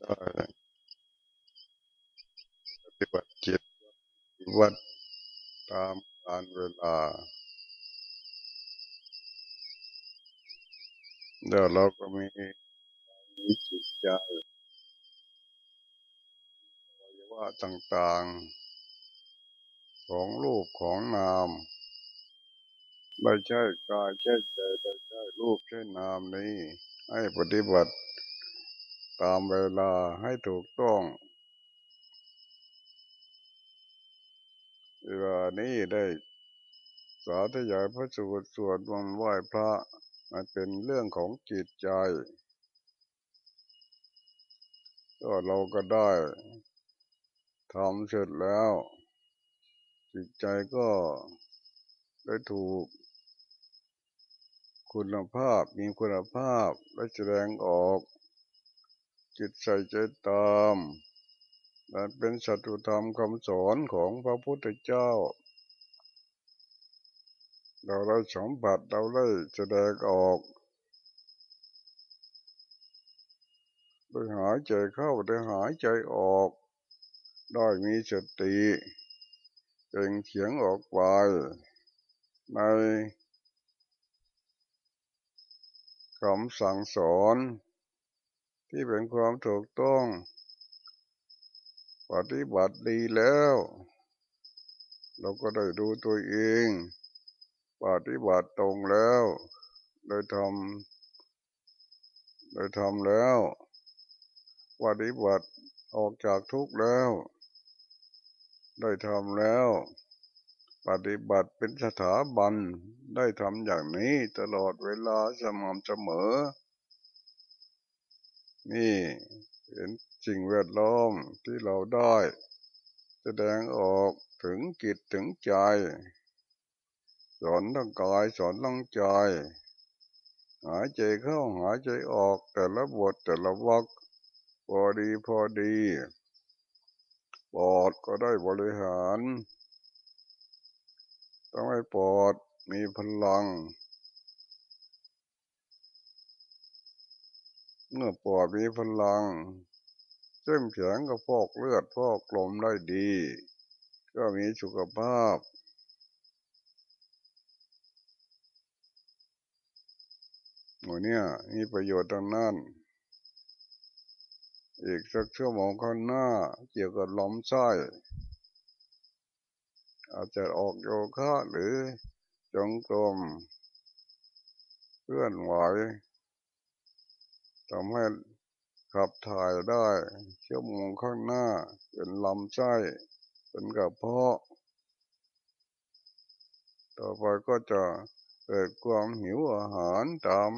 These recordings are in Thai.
ได้ปฏิบัติจิตวัดตามการเวลาเดี๋ยวเราก็มีมีจิตใจวัยวะต่างๆ ของรูปของนามไม่ใช่กายใช่ใจไม่ใช่รูปใช่นามนี้ ให้ปฏิบัติ ตามเวลาให้ถูกต้องเวลานี้ได้สาธยายพระสูตรสวดมนต์ไหว้พระมันเป็นเรื่องของจิตใจก็เราก็ได้ทำเสร็จแล้ว จิตใจก็ได้ถูก คุณภาพมีคุณภาพได้แสดงออก จิตใส่ใจตามมันเป็นสัตุธรรมคำสอนของพระพุทธเจ้า เราได้สมผัสเราได้แสดงออกได้หายใจเข้าได้หายใจออก ได้มีสติเป่งเสียงออกไปในคำสั่งสอน ที่เป็นความถูกต้อง ปฏิบัติดีแล้ว เราก็ได้ดูตัวเอง ปฏิบัติตรงแล้วได้ทำได้ทำแล้ว ปฏิบัติออกจากทุกข์แล้ว ได้ทำแล้ว ปฏิบัติเป็นสถาบันได้ทำอย่างนี้ตลอดเวลาสม่ำเสมอ นี่เป็นสิ่งแวดล้อมที่เราได้ แสดงออกถึงกิจถึงใจ สอนทั้งกายสอนทั้งใจ หายใจเข้าหายใจออกแต่ละบทแต่ละวักพอดีพอดีปอดก็ได้บริหาร ต้องให้ปอดมีพลัง เมื่อปอดมีพลังเส้นแข็งก็ฟอกเลือดฟอกลมได้ดี ก็มีสุขภาพ หมูเนี่ยมีประโยชน์ตรงนั้น อีกสักชั่วโมงข้างหน้า เกี่ยวกับลมไส้อาจจะออกโยคะหรือจงกรมเพื่อนไหว ทำให้ขับถ่ายได้ชั่วโมงข้างหน้า เป็นลำไส้ เป็นกระเพาะ ต่อไปก็จะเกิดความหิวอาหารตาม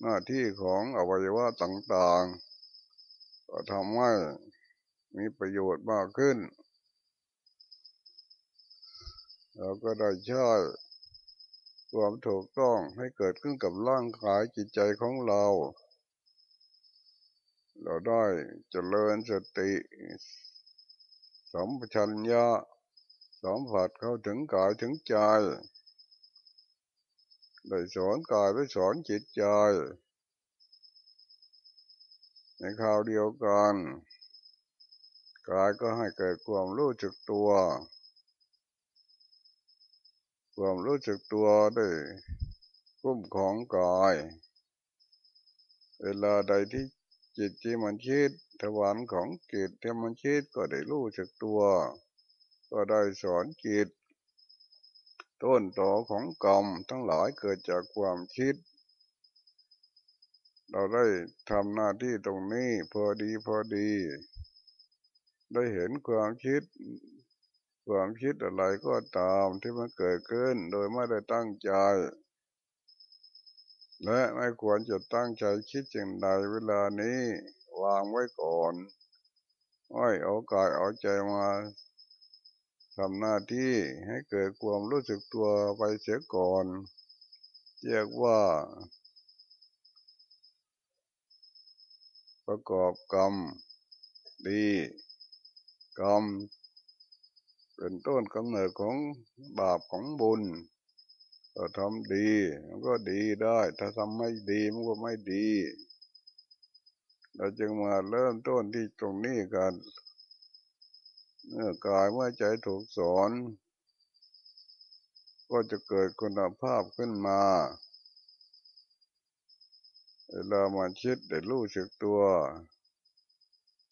หน้าที่ของอวัยวะต่างๆ ก็ทำให้มีประโยชน์มากขึ้น เราก็ได้ใช้ ความถูกต้องให้เกิดขึ้นกับร่างกายจิตใจของเรา เราได้เจริญสติสมชัญญะสมผัสเข้าถึงกายถึงใจได้สอนกายได้สอนจิตใจในคราวเดียวกันกายก็ให้เกิดความรู้จักตัว ความรู้จักตัวได้คุ้มของกาย เวลาใดที่จิตที่มันคิดทวารของจิตที่มันคิดก็ได้รู้จักตัว ก็ได้สอนจิต ต้นต่อของกรรมทั้งหลายเกิดจากความคิด เราได้ทำหน้าที่ตรงนี้พอดีพอดี ได้เห็นความคิด ความคิดอะไรก็ตามที่มันเกิดขึ้นโดยไม่ได้ตั้งใจ และไม่ควรจะตั้งใจคิดสิ่งใดเวลานี้วางไว้ก่อนไม่เอากายเอาใจมาทำหน้าที่ให้เกิดความรู้สึกตัวไปเสียก่อน เรียกว่า ประกอบกรรม ดี กรรม เป็นต้นกำเนิดของบาปของบุญถ้าทำดีมันก็ดีได้ ถ้าทำไม่ดีมันก็ไม่ดี เราจึงมาเริ่มต้นที่ตรงนี้กันเมื่อกายเมื่อใจถูกสอน ก็จะเกิดคุณภาพขึ้นมาเวลามันคิดได้รู้สึกตัว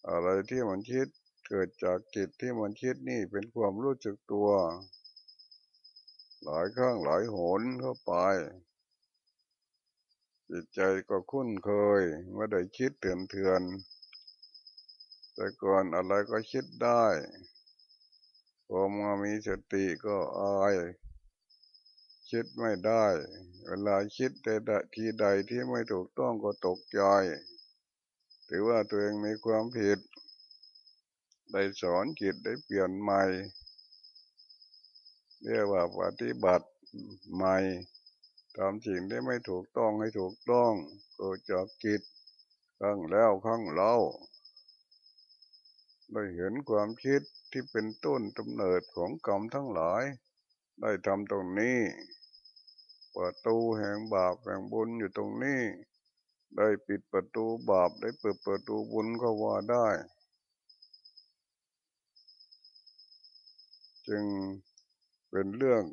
อะไรที่มันคิด เกิดจากจิตที่มันคิดนี่เป็นความรู้สึกตัว หลายครั้งหลายหนเข้าไป จิตใจก็คุ้นเคยไม่ได้คิดเถื่อนเถือน แต่ก่อนอะไรก็คิดได้พอมามีสติก็อายคิดไม่ได้ เวลาคิดแต่ทีใดที่ไม่ถูกต้องก็ตกใจ ถือว่าตัวเองมีความผิด ได้สอนจิตได้เปลี่ยนใหม่ เรียกว่าปฏิบัติใหม่ทำสิ่งที่ไม่ถูกต้องให้ถูกต้องก็จากจิตข้างแล้วข้างเล่าได้เห็นความคิดที่เป็นต้นกำเนิดของกรรมทั้งหลาย ได้ทำตรงนี้ประตูแห่งบาปแห่งบุญอยู่ตรงนี้ ได้ปิดประตูบาปได้เปิดประตูบุญก็ว่าได้ จึงเป็นเรื่อง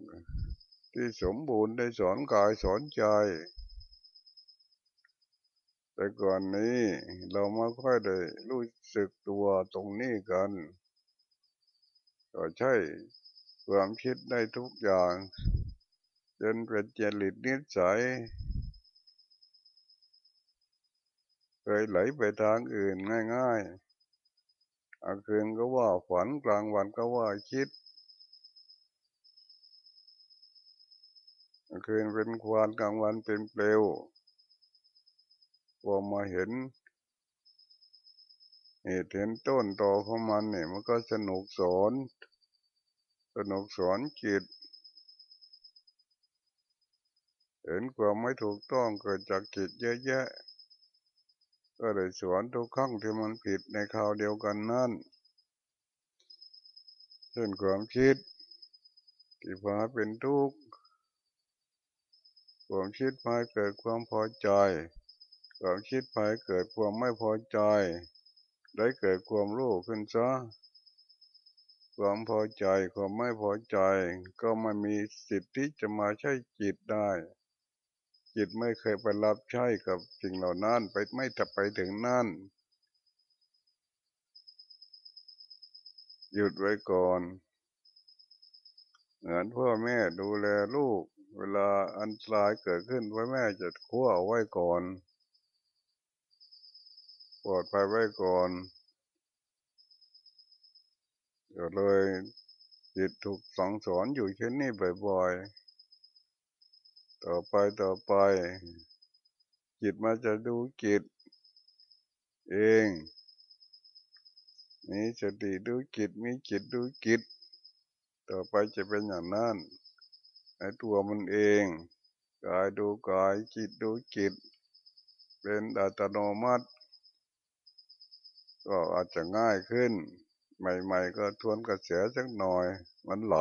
ที่สมบูรณ์ได้สอนกายสอนใจ แต่ก่อนนี้เราไม่ค่อยได้รู้สึกตัวตรงนี้กัน ก็ใช่ความคิดได้ทุกอย่างจนเป็นเจริญนิสัยเคยไหลไปทางอื่นง่ายๆอาคืนก็ว่าฝันกลางวันก็ว่าคิด อาคืนเป็นควานกลางวันเป็นเปลวพอมาเห็นเหตุเห็นต้นตอของมันเนี่ยมันก็สนุกสอนสนุกสอนจิต เห็นความไม่ถูกต้องเกิดจากจิตเยอะแยะ ก็เลยสอนทุกครั้งที่มันผิดในคราวเดียวกันนั่นเช่นความคิดที่พาเป็นทุกข์ ความคิดพาเกิดความพอใจ ความคิดพาเกิดความไม่พอใจ ได้เกิดความรู้ขึ้นซะความพอใจความไม่พอใจ ก็ไม่มีสิทธิ์ที่จะมาใช้จิตได้ จิตไม่เคยไปรับใช้กับสิ่งเหล่านั้นไปไม่จะไปถึงนั่นหยุดไว้ก่อน เหมือนพ่อแม่ดูแลลูก เวลาอันตรายเกิดขึ้นพ่อแม่จะคั่วไว้ก่อนปลอดภัยไว้ก่อนก็เลยจิตถูกสองสอนอยู่เช่นนี้บ่อยๆ ต่อไปต่อไป จิตมาจะดูจิต เองมีสติดูจิตมีจิตดูจิต ต่อไปจะเป็นอย่างนั้น ในตัวมันเองกายดูกายจิตดูจิต เป็นอัตโนมัติ ก็อาจจะง่ายขึ้น ใหม่ๆก็ทวนกระแสสักหน่อย มันไหล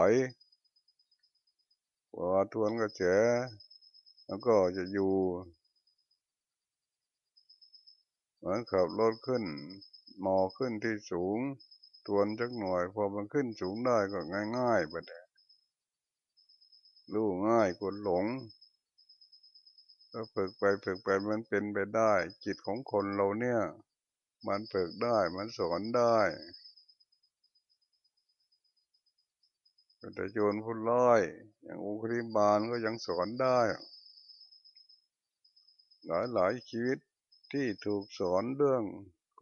พอทวนกระแสแล้วก็จะอยู่เหมือนขับรถขึ้นมอขึ้นที่สูง ทวนสักหน่อย พอมันขึ้นสูงได้ก็ง่ายๆแบบนี้ รู้ง่ายกดหลงก็ฝึกไปฝึกไปมันเป็นไปได้ จิตของคนเราเนี่ย มันฝึกได้มันสอนได้แต่โยนผู้ร้อยอย่างอุคริบาลก็ยังสอนได้ หลายหลายชีวิตที่ถูกสอนเรื่อง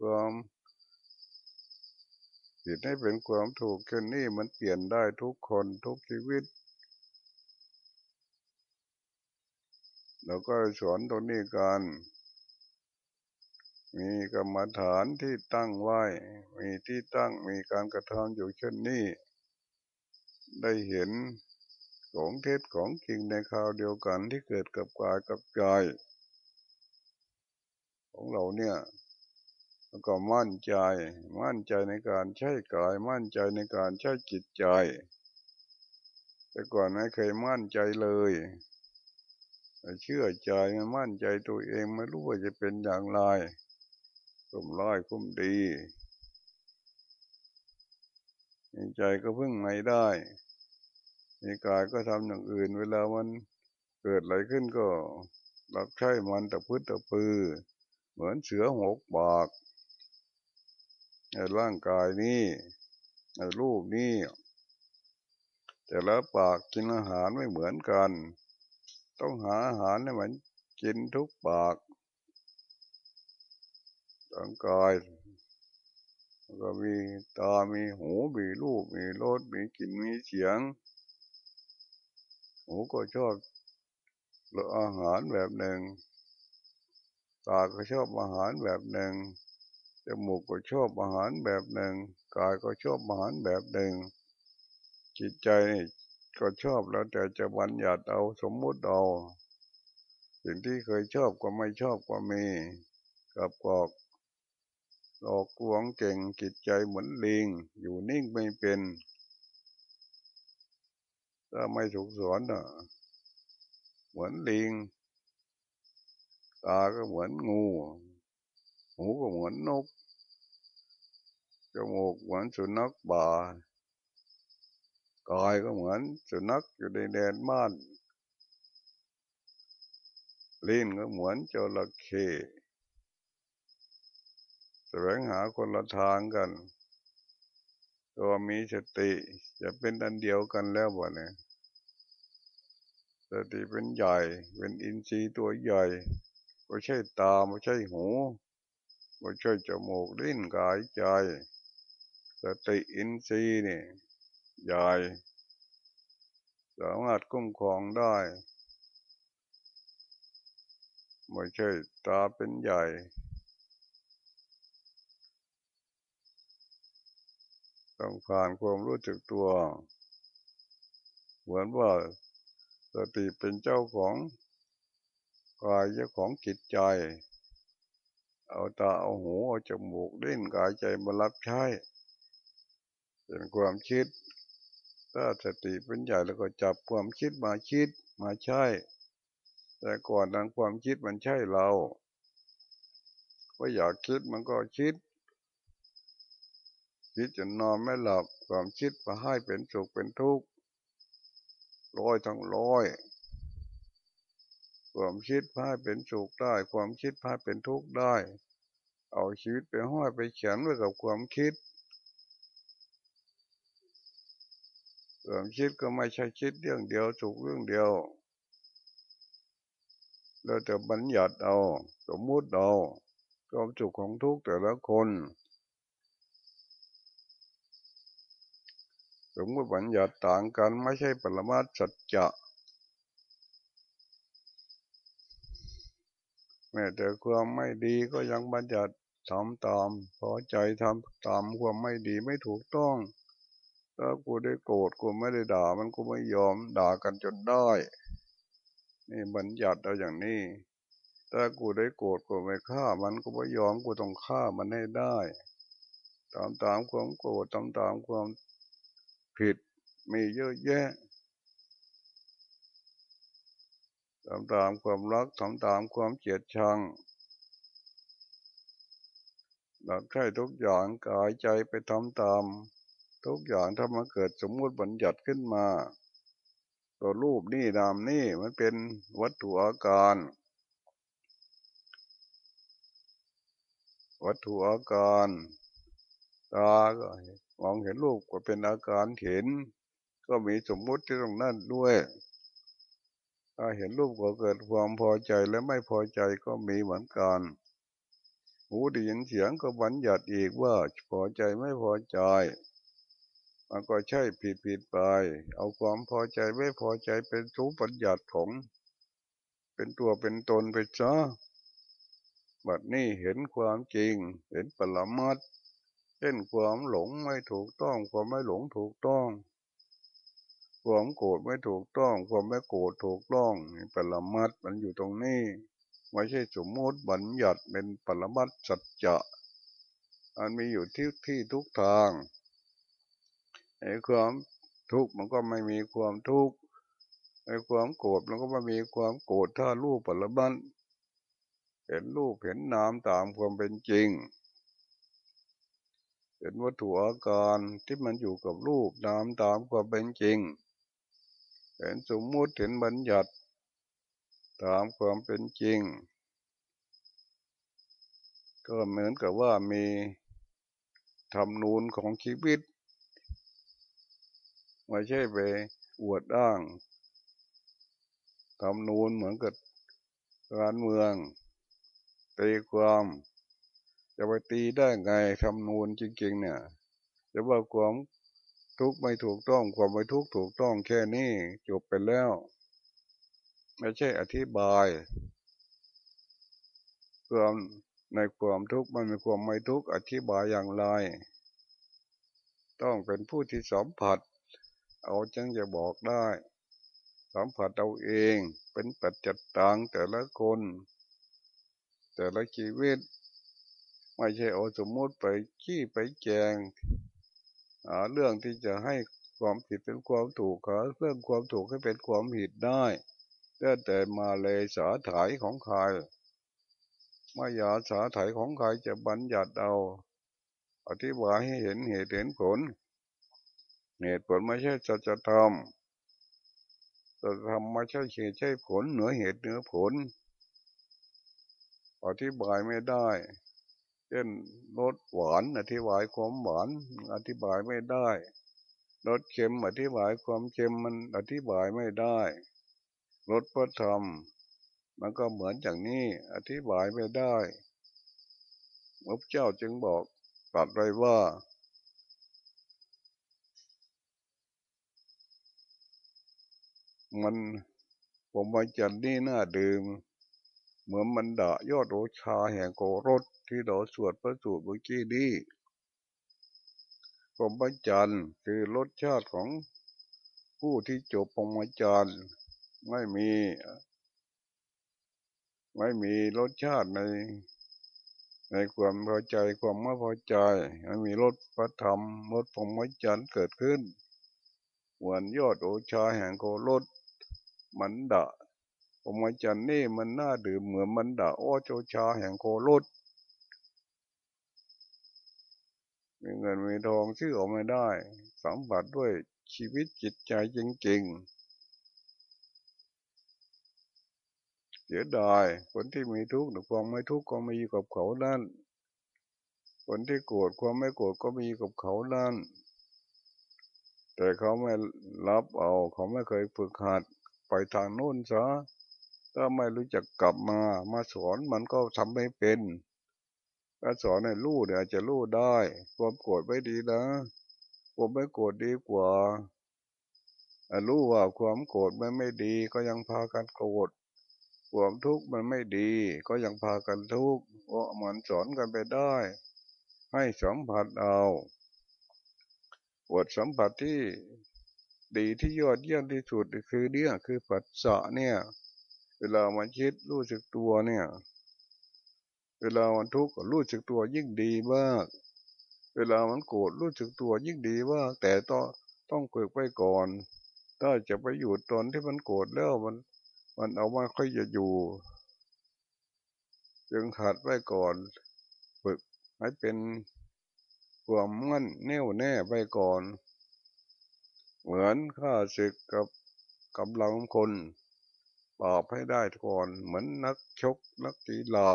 ความผิดให้เป็นความถูกเช่นนี้มันเปลี่ยนได้ทุกคนทุกชีวิต เราก็สอนตรงนี้กันมีกรรมฐานที่ตั้งไว้ มีที่ตั้งมีการกระทำอยู่เช่นนี้ ได้เห็นของเท็จของจริงในคราวเดียวกันที่เกิดกับกายกับใจของเราเนี่ยแล้วก็มั่นใจ มั่นใจในการใช้กาย มั่นใจในการใช้จิตใจ แต่ก่อนไม่เคยมั่นใจเลย เชื่อใจมั่นใจตัวเองไม่รู้ว่าจะเป็นอย่างไรคุ้มร้ายคุ้มดีมีใจก็พึ่งไม่ได้มีกายก็ทำอย่างอื่น เวลามันเกิดอะไรขึ้นก็รับใช้มันตะพื้นตะปือ เหมือนเสือหกบากในร่างกายนี้ในรูปนี้ แต่ละปากกินอาหารไม่เหมือนกัน ต้องหาอาหารให้มันกินทุกปากร่างกายก็มีตา มีหู มีรูป มีรส มีกลิ่น มีเสียง หูก็ชอบอาหารแบบหนึ่ง ตาก็ชอบอาหารแบบหนึ่ง จมูกก็ชอบอาหารแบบหนึ่ง กายก็ชอบอาหารแบบหนึ่ง จิตใจ ก็ชอบแล้วแต่จะบัญญัติเอาสมมุติเอาสิ่งที่เคยชอบก็ไม่ชอบก็มีกับกอกหลอกลวงเก่งจิตใจเหมือนลิง อยู่นิ่งไม่เป็นถ้าไม่ถูกสอนอะเหมือนลิง ตาก็เหมือนงู หูก็เหมือนนกจมูกเหมือนสุนัขบ่า กายก็เหมือนสุนัขอยู่ในแดนบ้านลิ้นก็เหมือนจระเข้แสวงหาคนละทางกัน ตัวมีสติจะเป็นอันเดียวกันแล้วบ่เนี่ยสติเป็นใหญ่ เป็นอินทรีย์ตัวใหญ่ไม่ใช่ตาไม่ใช่หูไม่ใช่จมูกลิ้นกายใจ สติอินทรีย์นี่ ใหญ่สามารถคุ้มครองได้ไม่ใช่ตาเป็นใหญ่ต้องผ่านความรู้จักตัว เหมือนว่าสติเป็นเจ้าของกายเจ้าของจิตใจ เอาตาเอาหูเอาจมูกเล่นกายใจมารับใช้เป็นความคิด ถ้าสติเป็นใหญ่แล้วก็จับความคิดมาคิดมาใช้แต่ก่อนนั้นความคิดมันใช่เราว่าอยากคิดมันก็คิด คิดจนนอนไม่หลับความคิดมาให้เป็นสุขเป็นทุกข์ร้อยทั้งร้อยความคิดพาเป็นสุขได้ ความคิดพาเป็นทุกข์ได้ เอาชีวิตไปห้อยไปเขียนไว้กับความคิด ความคิดก็ไม่ใช่คิดเรื่องเดียวสุขเรื่องเดียว เราจะบัญญัติเอาสมมุติเอาความสุขของทุกแต่ละคนสมมติบัญญัติต่างกันไม่ใช่ปรมาสัจจะแม้แต่ความไม่ดีก็ยังบัญญัติทำตามพอใจทำตามความไม่ดีไม่ถูกต้อง ถ้ากูได้โกรธกูไม่ได้ด่ามันกูไม่ยอมด่ากันจนได้ นี่บัญญัติเอาอย่างนี้ ถ้ากูได้โกรธกูไม่ฆ่ามันกูไม่ยอมกูต้องฆ่ามันให้ได้ ตามตามความโกรธตามตามความผิดมีเยอะแยะตามตามความรักตามตามความเกลียดชังหลักใช่ทุกอย่างกายใจไปทำตาม ทุกอย่างถ้ามาเกิดสมมุติบัญญัติขึ้นมา ตัวรูปนี่นามนี่มันเป็นวัตถุอาการ วัตถุอาการตาก็มองเห็นรูปก็เป็นอาการเห็น ก็มีสมมุติที่ตรงนั้นด้วยถ้าเห็นรูปก็เกิดความพอใจและไม่พอใจก็มีเหมือนกัน หูได้ยินเสียงก็บัญญัติอีกว่าพอใจไม่พอใจ มันก็ใช่ผิดผิดไป เอาความพอใจไม่พอใจเป็นทุปัญญัติของ เป็นตัวเป็นตนไปจ้าบัดนี้เห็นความจริง เห็นปรมัตเช่นความหลงไม่ถูกต้อง ความไม่หลงถูกต้อง ความโกรธไม่ถูกต้อง ความไม่โกรธถูกต้องปรมัตมันอยู่ตรงนี้ไม่ใช่สมมติบัญญัติเป็นปรมัตสัจจะมันมีอยู่ที่ที่ทุกทาง ไอ้ความทุกข์มันก็ไม่มีความทุกข์ไอ้ความโกรธมันก็ไม่มีความโกรธถ้ารู้ปรบันเห็นรูปเห็นนามตามความเป็นจริง เห็นวัตถุอาการที่มันอยู่กับรูปนามตามความเป็นจริง เห็นสมมุติเห็นบัญญัติ ตามความเป็นจริง ก็เหมือนกับว่ามีทำนูนของชีวิต ไม่ใช่ไปอวดอ้างทำนูนเหมือนกับการเมือง ตีความ จะไปตีได้ไงทำนูนจริง ๆ เนี่ยจะว่าความทุกข์ไม่ถูกต้องความไม่ทุกข์ถูกต้องแค่นี้จบไปแล้ว ไม่ใช่อธิบายความในความทุกข์มันมีความไม่ทุกข์อธิบายอย่างไร ต้องเป็นผู้ที่สัมผัส เอาจึงจะบอกได้ สัมผัสเอาเองเป็นปัจจัตตังแต่ละคน แต่ละชีวิต ไม่ใช่เอาสมมติไปขี้ไปแจงหาเรื่องที่จะให้ความผิดเป็นความถูกหาเรื่องความถูกให้เป็นความผิดได้แต่แต่มาเลยสาถ่ายของใครมายาสาถ่ายของใครจะบัญญัติเอา อธิบายให้เห็นเหตุเห็นผล เหตุผลไม่ใช่จะจะทำจะทำไม่ใช่เหตุใช่ผลเหนือเหตุเหนือผล อธิบายไม่ได้ เช่นรสหวานอธิบายความหวานอธิบายไม่ได้รสเค็มอธิบายความเค็มมันอธิบายไม่ได้รสพระธรรม มันก็เหมือนอย่างนี้อธิบายไม่ได้พระเจ้าจึงบอกตัดไว้ว่า มันผมมาจันนี่น่าดื่ม เหมือนมันดายอดโอชาแห่งโกรธที่เราสวดพระสูตรเมื่อกี้นี้ผมมาจันคือรสชาติของผู้ที่จบปมจันไม่มี ไม่มีรสชาติในในความพอใจความไม่พอใจไม่มีรสพระธรรมรสพรหมจรรย์เกิดขึ้นเหมือนยอดโอชาแห่งโกรธ มันดะพรหมจรรย์นี่มันน่าดื่มเหมือนมันดะโอโจชาแห่งโกรธมีเงินมีทองซื้อออกไม่ได้ สัมผัสด้วยชีวิตจิตใจจริงๆเสียดายคนที่มีทุกข์หรือความไม่ทุกข์ก็มีกับเขานั่นคนที่โกรธความไม่โกรธก็มีกับเขานั่น แต่เขาไม่รับเอาเขาไม่เคยฝึกหัด ไปทางโน้นซะถ้าไม่รู้จักกลับมามาสอนมันก็ทำไม่เป็นถ้าสอนให้รู้เนี่ยจะรู้ได้ความโกรธไม่ดีนะความไม่โกรธดีกว่ารู้ว่าความโกรธมันไม่ดีก็ยังพากันโกรธความทุกข์มันไม่ดี ก็ยังพากันทุกข์เพราะมันสอนกันไปได้ ให้สัมผัสเอาบทสัมผัสที่ ดีที่ยอดเยี่ยมที่สุดคือเนี่ยคือปัสสะเนี่ย เวลามันคิดรู้สึกตัวเนี่ย เวลามันทุกข์รู้สึกตัวยิ่งดีมาก เวลามันโกรธรู้สึกตัวยิ่งดีมาก แต่ต้องต้องฝึกไปก่อน ถ้าจะไปอยู่ตอนที่มันโกรธแล้วมัน มันเอามาค่อยจะอยู่จึงหัดไว้ก่อน ฝึกให้เป็นความมั่นแน่วแน่ไว้ก่อน เหมือนข้าศึกกับกำลังคนปราบให้ได้ก่อนเหมือนนักชกนักกีฬา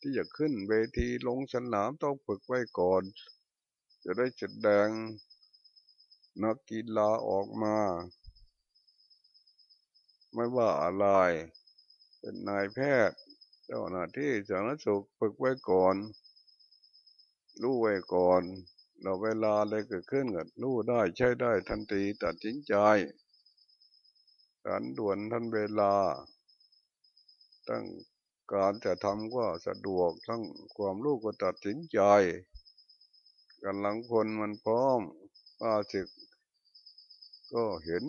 ที่จะขึ้นเวทีลงสนามต้องฝึกไว้ก่อน จะได้แดงนักกีฬาออกมา ไม่ว่าอะไร เป็นนายแพทย์ เจ้าหน้าที่สาธารณสุขฝึกไว้ก่อน รู้ไว้ก่อน เราเวลาอะไรเกิดขึ้นก็รู้ได้ใช้ได้ทันทีตัดสินใจการด่วนทันเวลา ตั้งการจะทำก็สะดวกทั้งความรู้ก็ตัดสินใจกำลังคนมันพร้อมว่าศึกก็เห็น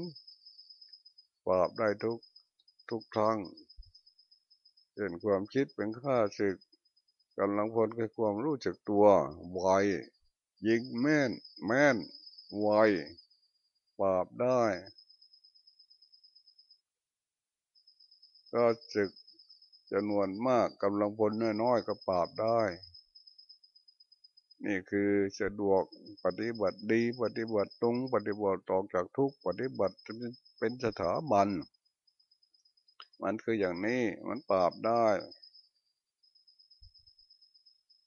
ปราบได้ทุกทุกครั้งเห็นความคิดเป็นข้าศึกกำลังพลคือความรู้จักตัวไว ยิงแม่น แม่นไวปราบได้ก็จึกจำนวนมากกำลังพลน้อยๆก็ปราบได้ นี่คือสะดวกปฏิบัติดีปฏิบัติตรงปฏิบัติออกจากทุกปฏิบัติเป็นสถาบัน มันคืออย่างนี้มันปราบได้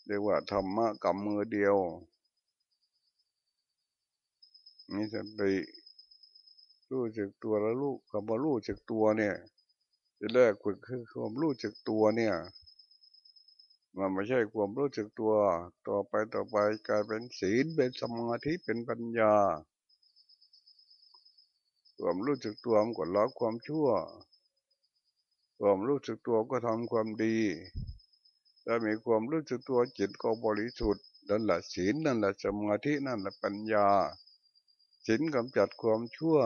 เรียกว่าธรรมะกำมือเดียว มีสติรู้จักตัวแล้วรู้กับว่ารู้จักตัวเนี่ยที่แรกคือความรู้จักตัวเนี่ย มันไม่ใช่ความรู้จักตัว ต่อไปต่อไปกลายเป็นศีลเป็นสมาธิเป็นปัญญา ความรู้จักตัวมันก็ละความชั่ว ความรู้จักตัวก็ทำความดีถ้ามีความรู้จักตัวจิตก็บริสุทธิ์นั่นแหละศีลนั่นแหละสมาธินั่นแหละปัญญา ศีลกำจัดความชั่ว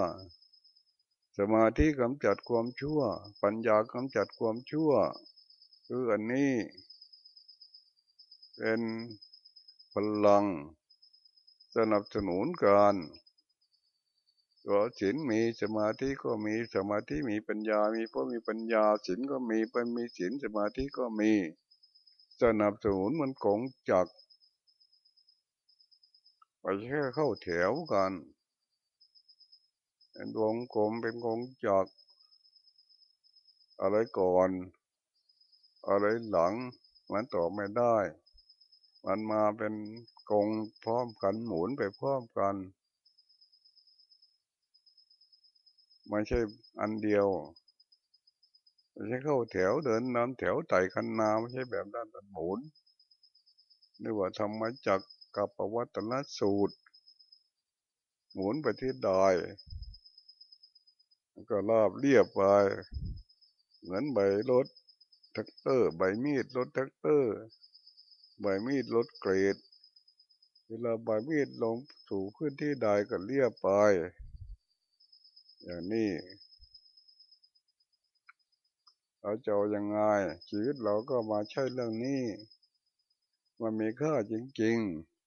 สมาธิกำจัดความชั่ว ปัญญากำจัดความชั่ว คืออันนี้ เป็นพลังสนับสนุนการก็ศีลมีสมาธิก็มีสมาธิมีปัญญา มีเพราะมีปัญญาศีลก็มีเป็นมีศีลสมาธิก็มีสนับสนุนมันกงจักไปแค่เข้าแถวกัน เป็นวงกลมเป็นกงจักอะไรก่อน อะไรหลัง มันต่อไม่ได้ มันมาเป็นกงพร้อมกันหมุนไปพร้อมกันไม่ใช่อันเดียวไม่ใช่เข้าแถวเดินน้ำแถวไต่คันนาไม่ใช่แบบด้านหมุนนี่ว่าทำมาจากกับประวัตินสูตร หมุนไปที่ดอย ก็ลาบเรียบไป เหมือนใบรถแท็กเตอร์ ใบมีดรถแท็กเตอร์ ใบมีดรถเกรด เวลาใบมีดลงสู่พื้นที่ใดก็เรียบไป อย่างนี้เราจะยังไงชีวิตเราก็มาใช้เรื่องนี้ มันมีค่าจริง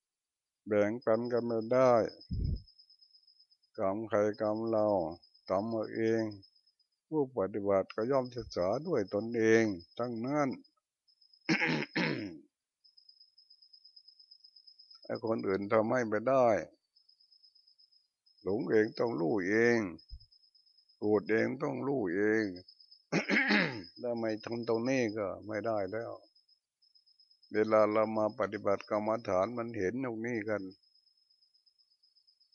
ๆ แบ่งปันกันไม่ได้กรรมใครกรรมเรา ทำเอาเอง ผู้ปฏิบัติก็ย่อมศึกษาด้วยตนเอง ทั้งนั้นไอ้คนอื่นทำให้ไม่ได้ หลงเองต้องรู้เองโกรธเองต้องรู้เองถ้าไม่ทำตรงนี้ก็ไม่ได้แล้ว เวลาเรามาปฏิบัติกรรมฐานมันเห็นตรงนี้กัน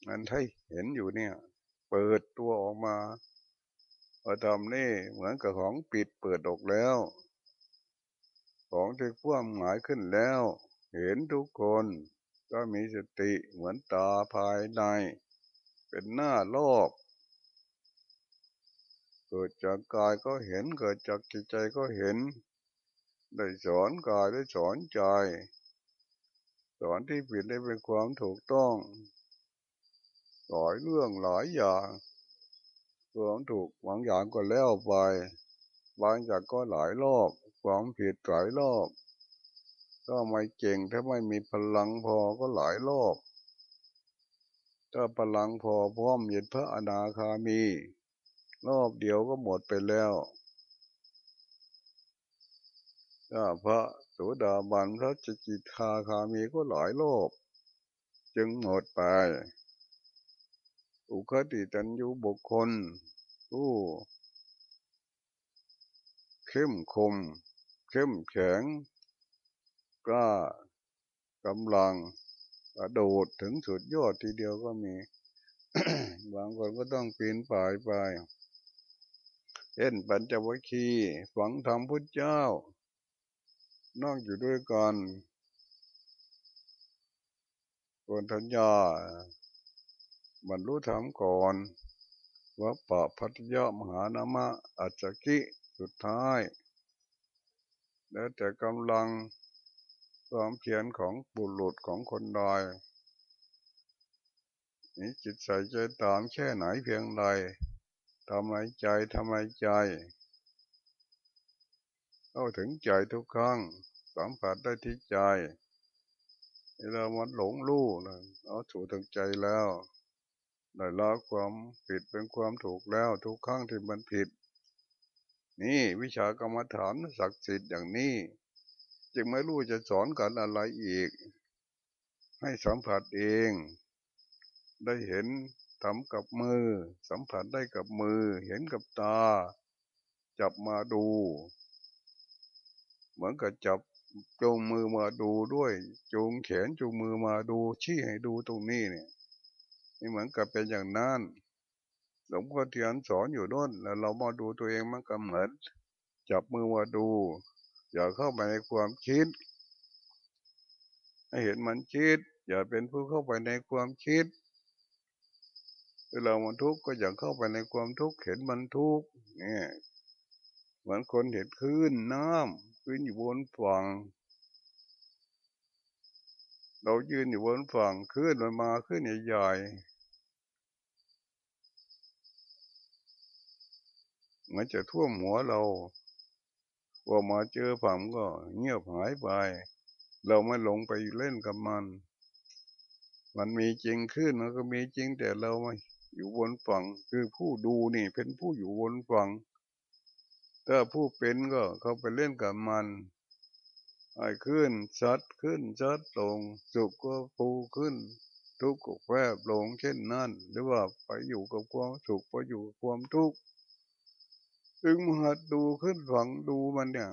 มันให้เห็นอยู่เนี่ย ปิดตัวออกมาพอทำนี่เหมือนกับของปิดเปิดออกแล้ว ของที่พ่วงหมายขึ้นแล้ว เห็นทุกคนก็มีสติเหมือนตาภายใน เป็นหน้าโลก เกิดจากกายก็เห็นเกิดจากจิตใจก็เห็น ได้สอนกายได้สอนใจ สอนที่ผิดได้เป็นความถูกต้อง หลายเรื่องหลายอย่างความถูกบางอย่างก็แล้วไป บางอย่างก็หลายรอบความผิดหลายรอบก็ไม่เก่งถ้าไม่มีพลังพอก็หลายรอบถ้าพลังพอพร้อมเย็นพระอนาคามี รอบเดียวก็หมดไปแล้วถ้าพระโสดาบันพระจิกิทาคามีก็หลายรอบจึงหมดไป อุคติตันยูบุคคลผู้เข้มคมเข้มแข็งกล้ากำลังกระโดดถึงสุดยอดทีเดียวก็มี บางคนก็ต้องปีนป่ายไปเช่นปัญจวัคคีย์ฝังธรรมพุทธเจ้านอกอยู่ด้วยกันคนทัญญา บรรลุธรรมก่อนวัปปะพัทยามหานามะอัจจกิสุดท้าย แล้วแต่กำลังความเพียรของบุรุษของคนใดนี่จิตใส่ใจตามแค่ไหนเพียงใดทำให้ใจทำให้ใจเข้าถึงใจทุกครั้งสัมผัสได้ที่ใจเรามันหลงรู้นะเอาถูกถึงใจแล้ว ได้ละความผิดเป็นความถูกแล้วทุกครั้งที่มันผิด นี่วิชากรรมฐานศักดิ์สิทธิ์อย่างนี้ จึงไม่รู้จะสอนกันอะไรอีก ให้สัมผัสเอง ได้เห็นทำกับมือ สัมผัสได้กับมือ เห็นกับตา จับมาดู เหมือนกับจับจูงมือมาดูด้วยจูงแขนจูงมือมาดูชี้ให้ดูตรงนี้เนี่ย นี่เหมือนกับเป็นอย่างนั้นหลวงพ่อเทียนสอนอยู่ด้นแล้วเรามาดูตัวเองมันก็เหมือนจับมือมาดู อย่าเข้าไปในความคิด ให้เห็นมันคิด อย่าเป็นผู้เข้าไปในความคิดเวลามันทุกข์ก็อย่าเข้าไปในความทุกข์เห็นมันทุกข์เนี่ยเหมือนคนเห็นคลื่นน้ำคลื่นอยู่บนฝั่ง เรายืนอยู่บนฝั่งคลื่นมันมาคลื่นใหญ่ๆมันจะท่วมหัวเราพอมาเจอฝั่งก็เงียบหายไป เราไม่หลงไปเล่นกับมัน มันมีจริงขึ้นมันก็มีจริงแต่เราไม่อยู่บนฝั่งคือผู้ดูนี่เป็นผู้อยู่บนฝั่งถ้าผู้เป็นก็เขาไปเล่นกับมัน ขึ้นชัดขึ้นชัดลง สุขก็ปูขึ้น ทุกข์ก็แวบลงเช่นนั้น หรือว่าไปอยู่กับความสุขไปอยู่ความทุกข์จึงมาดูขึ้นฝังดูมันเนี่ย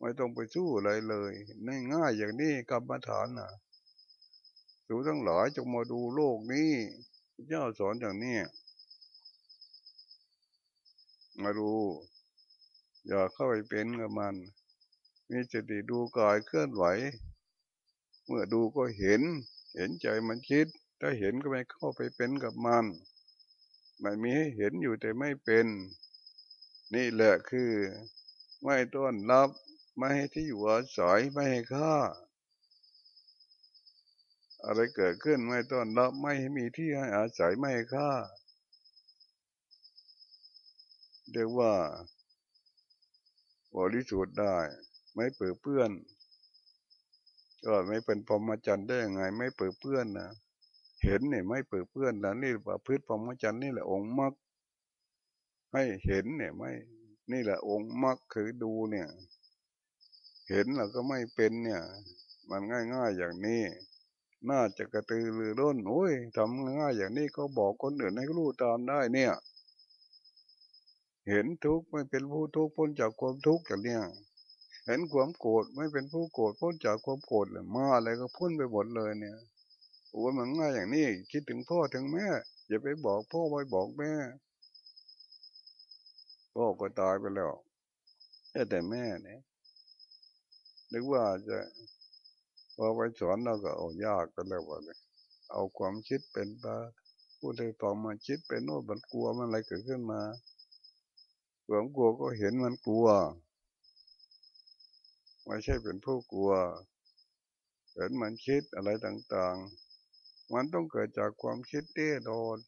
ไม่ต้องไปสู้อะไรเลยง่ายๆอย่างนี้กรรมฐานน่ะดูทั้งหลายจงมาดูโลกนี้เจ้าสอนอย่างนี้มาดู อย่าเข้าไปเป็นกับมัน มีสติดูกายเคลื่อนไหว เมื่อดูก็เห็น เห็นใจมันคิด ถ้าเห็นก็ไม่เข้าไปเป็นกับมัน มันมีให้เห็นอยู่แต่ไม่เป็น นี่แหละคือไม่ต้อนรับไม่ให้ที่อยู่อาศัยไม่ให้ค่า อะไรเกิดขึ้นไม่ต้อนรับไม่ให้มีที่ให้อาศัยไม่ให้ค่าเรียกว่าบริสุทธิ์ได้ ไม่เปื้อเปื้อนก็ไม่เป็นพรหมจรรย์ได้ยังไง ไม่เปื้อเปื้อนนะเห็นเนี่ยไม่เปื้อเปื้อนแล้วนี่ว่าพืชพรหมจรรย์นี่แหละองค์มรรคให้เห็นเนี่ยไม่ นี่แหละองค์มรรคคือดูเนี่ย เห็นแล้วก็ไม่เป็นเนี่ย มันง่ายๆอย่างนี้ น่าจะกระตือรือร้นโอ้ยทำง่ายอย่างนี้ก็บอกคนอื่นให้รู้ตามได้เนี่ย เห็นทุกข์ไม่เป็นผู้ทุกข์พ้นจากความทุกข์อย่างเนี้ย เห็นความโกรธไม่เป็นผู้โกรธพ้นจากความโกรธเลยมาอะไรก็พ้นไปหมดเลยเนี่ยโอ้ยมันง่ายอย่างนี้ คิดถึงพ่อถึงแม่อย่าไปบอกพ่อไปบอกแม่พ่อก็ตายไปแล้วแต่แม่เนี่ยนึกว่าจะพอไปสอนเราก็โอ้ยากก็แล้วว่าเลยเอาความคิดเป็นตาผู้ใดต่อมาคิดเป็นโน่นมันกลัวมันอะไรเกิดขึ้นมาความกลัวก็เห็นมันกลัว ไม่ใช่เป็นผู้กลัวเห็นมันคิดอะไรต่างๆ มันต้องเกิดจากความคิดเต้โดน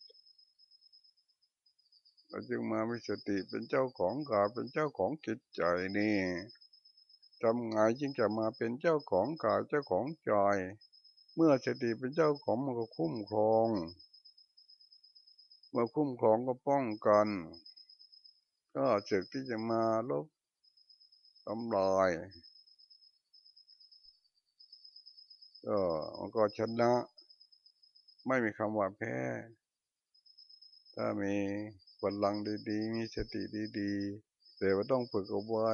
เราจึงมามีสติเป็นเจ้าของกายเป็นเจ้าของจิตใจนี่ทำไงจึงจะมาเป็นเจ้าของกายเจ้าของใจเมื่อสติเป็นเจ้าของมันก็คุ้มครองเมื่อคุ้มครองก็ป้องกัน ก็เจึกที่จะมาลบทำลาย ก็มันก็ชนะ ไม่มีคำว่าแพ้ ถ้ามีพลังดีๆ มีสติดีๆแต่ว่าต้องฝึกเอาไว้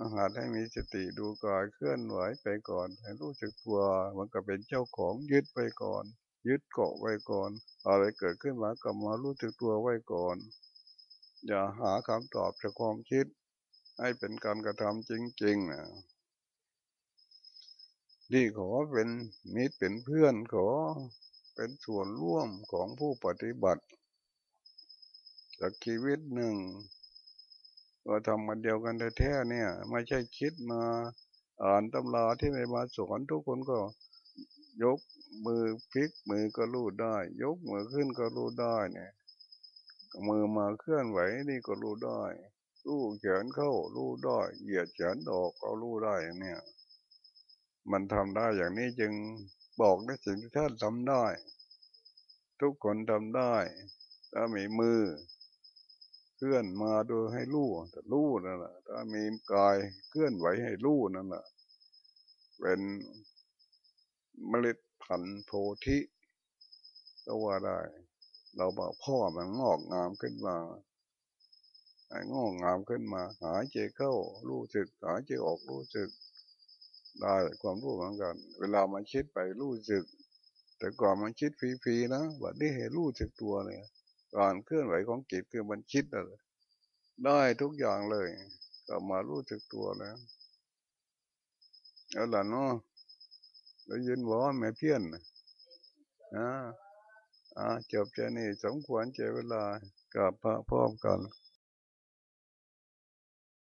อาหารให้มีสติดูกายเคลื่อนไหวไปก่อนให้รู้สึกตัวมันก็เป็นเจ้าของยึดไปก่อน ยึดเกาะไว้ก่อน อะไรเกิดขึ้นมาก็มารู้สึกตัวไว้ก่อน อย่าหาคำตอบจากความคิด ให้เป็นการกระทำจริงๆนะ นี่ขอเป็นมิตรเป็นเพื่อนขอเป็นส่วนร่วมของผู้ปฏิบัติจากชีวิตหนึ่งก็ทำมันเดียวกันแท้ๆเนี่ย ไม่ใช่คิดมาอ่านตำราที่ไม่มาสอนทุกคนก็ยกมือพลิกมือก็รู้ได้ ยกมือขึ้นก็รู้ได้เนี่ยมือมาเคลื่อนไหวนี่ก็รู้ได้รู้แขนเข้ารู้ได้เหยียดแขนออกก็รู้ได้เนี่ย มันทำได้อย่างนี้จึงบอกได้สิ่งที่ท่านทำได้ ทุกคนทำได้ ถ้ามีมือ เคลื่อนมาโดยให้รู้แต่รู้นั่นแหละถ้ามีกายเคลื่อนไหวให้รู้นั่นแหละเป็นเมล็ดพันธุ์โพธิก็ว่าได้ เราบอกพ่อมันงอกงามขึ้นมาไอ้งอกงามขึ้นมา หายใจเข้ารู้สึก หายใจออกรู้สึก ได้ความรู้เหมือนกัน เวลามันคิดไปรู้สึก แต่ก่อนมันคิดฟรีๆนะวันนี้ให้รู้สึกตัวเนี่ยการเคลื่อนไหวของจิตคือมันคิดอะไรได้ทุกอย่างเลย ก็มารู้สึกตัวแล้วเอาล่ะเนาะได้ยินว่าแม่เพี้ยนนะอ่าจบแค่นี้สมควรเจเวลากับพระพร้อมกัน